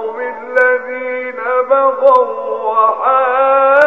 القوم الذين بغوا وحاجوا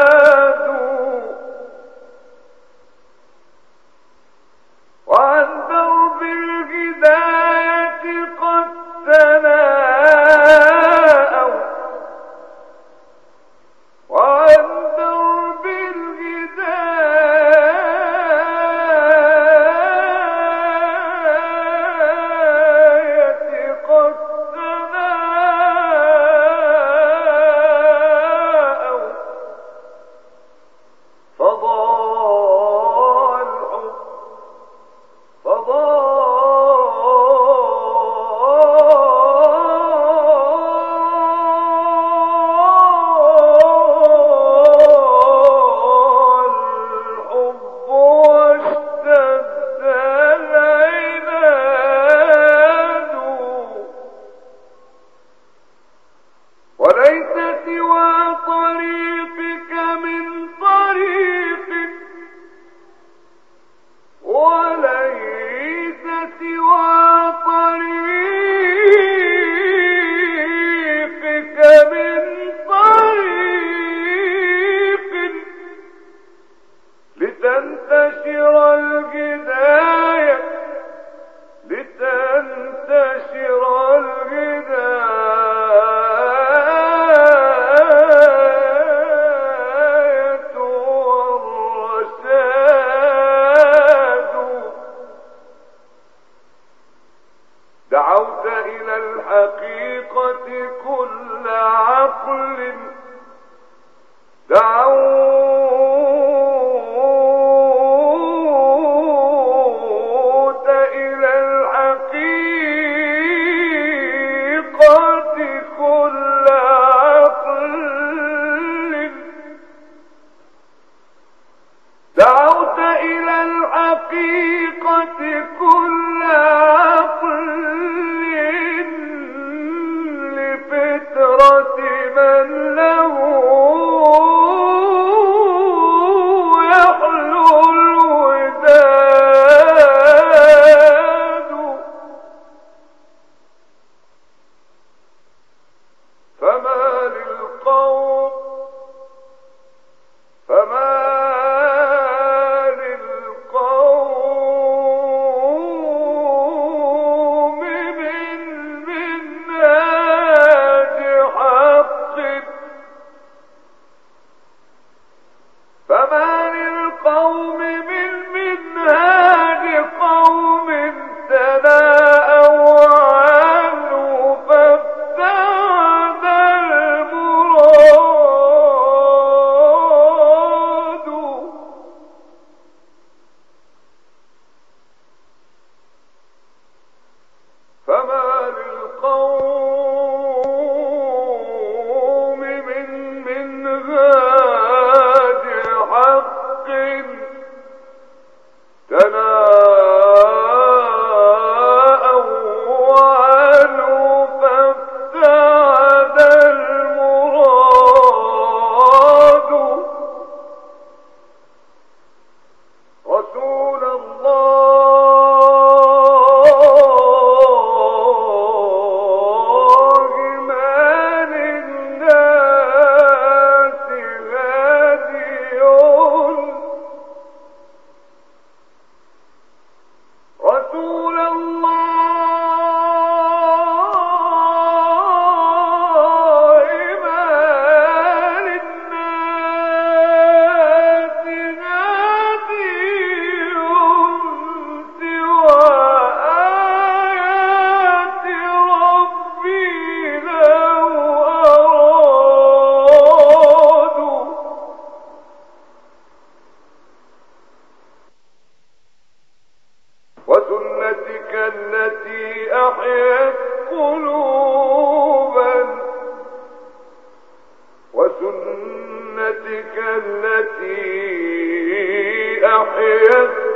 Lord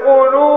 يأكلون